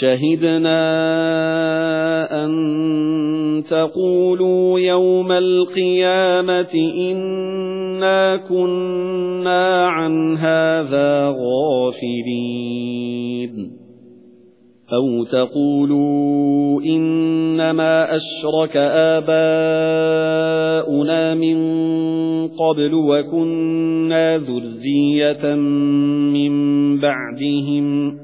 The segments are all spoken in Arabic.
شَهِدْنَا أَن تَقُولُوا يَوْمَ الْقِيَامَةِ إِنَّا كُنَّا عَنْ هَذَا غَافِلِينَ. أَوْ تَقُولُوا إِنَّمَا أَشْرَكَ آبَاؤُنَا مِن قَبْلُ وَكُنَّا ذُرِّيَّةً مِّن بَعْدِهِمْ.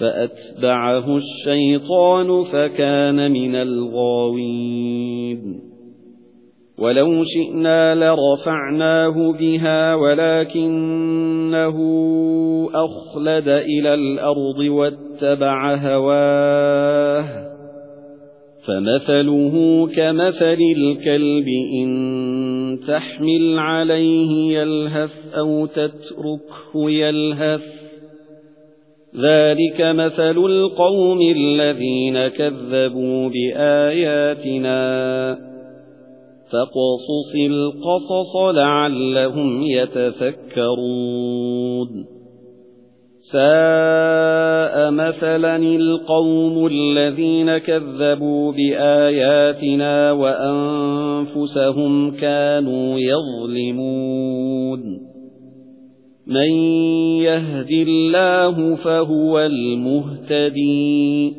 فَأَتْبَعَهُ الشَّيْطَانُ فَكَانَ مِنَ الْغَاوِينَ. وَلَوْ شِئْنَا لَرَفَعْنَاهُ بِهَا وَلَكِنَّهُ أَخْلَدَ إِلَى الْأَرْضِ وَاتَّبَعَ هَوَاهُ. فَمَثَلُهُ كَمَثَلِ الْكَلْبِ إِن تَحْمِلْ عَلَيْهِ يَلْهَثْ أَوْ تَتْرُكْهُ يَلْهَث. ذَلِكَ مَثَلُ الْقَوْمِ الَّذِينَ كَذَّبُوا بِآيَاتِنَا فَقَصُصِ الْقَصَصَ لَعَلَّهُمْ يَتَفَكَّرُونَ سَاءَ مَثَلًا الْقَوْمُ الَّذِينَ كَذَّبُوا بِآيَاتِنَا وَأَنفُسَهُمْ كَانُوا يَظْلِمُونَ مَن يَهْدِ اللَّهُ فَهُوَ الْمُهْتَدِي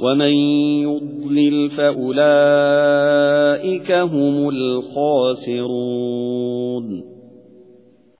وَمَن يُضْلِلْ فَأُولَئِكَ هُمُ الْخَاسِرُونَ